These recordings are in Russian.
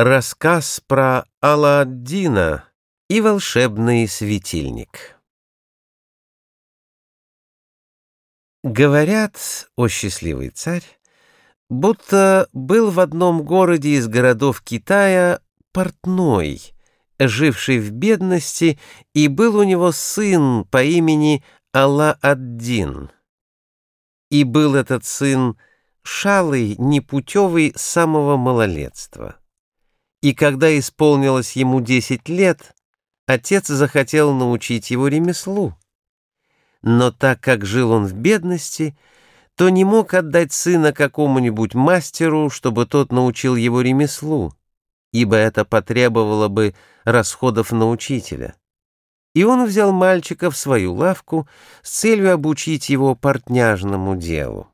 Рассказ про Аладдина и волшебный светильник. Говорят, о счастливый царь, будто был в одном городе из городов Китая портной, живший в бедности, и был у него сын по имени Алла-ад-Дин. И был этот сын шалый, непутевый самого малолетства. И когда исполнилось ему десять лет, отец захотел научить его ремеслу. Но так как жил он в бедности, то не мог отдать сына какому-нибудь мастеру, чтобы тот научил его ремеслу, ибо это потребовало бы расходов на учителя. И он взял мальчика в свою лавку с целью обучить его портняжному делу.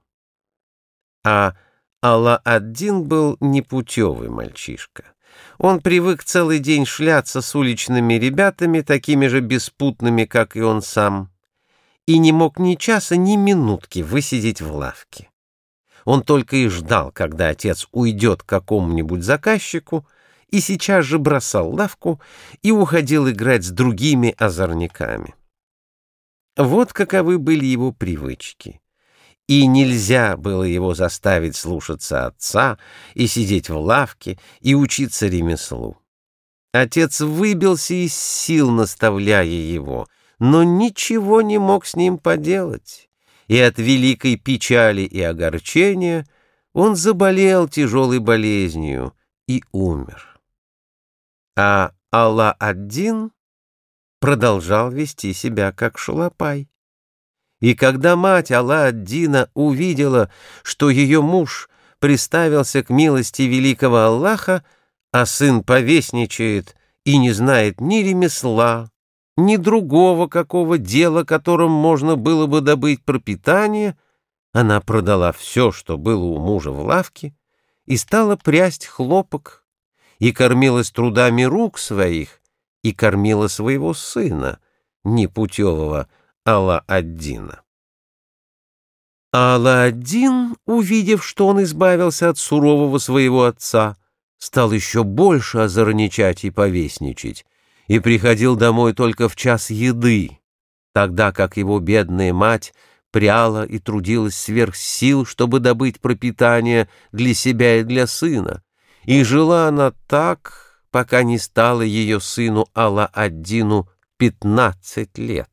А Алла-Аддин был непутевый мальчишка. Он привык целый день шляться с уличными ребятами, такими же беспутными, как и он сам, и не мог ни часа, ни минутки высидеть в лавке. Он только и ждал, когда отец уйдет к какому-нибудь заказчику, и сейчас же бросал лавку и уходил играть с другими озорниками. Вот каковы были его привычки и нельзя было его заставить слушаться отца и сидеть в лавке и учиться ремеслу. Отец выбился из сил, наставляя его, но ничего не мог с ним поделать, и от великой печали и огорчения он заболел тяжелой болезнью и умер. А Алла-Аддин продолжал вести себя как шалопай. И когда мать Алла-ад-Дина увидела, что ее муж приставился к милости великого Аллаха, а сын повесничает и не знает ни ремесла, ни другого какого дела, которым можно было бы добыть пропитание, она продала все, что было у мужа в лавке, и стала прясть хлопок, и кормилась трудами рук своих, и кормила своего сына, непутевого Алла-Аддина. Алла-Аддин, увидев, что он избавился от сурового своего отца, стал еще больше озорничать и повесничать, и приходил домой только в час еды, тогда как его бедная мать пряла и трудилась сверх сил, чтобы добыть пропитание для себя и для сына, и жила она так, пока не стало ее сыну Алла-Аддину пятнадцать лет.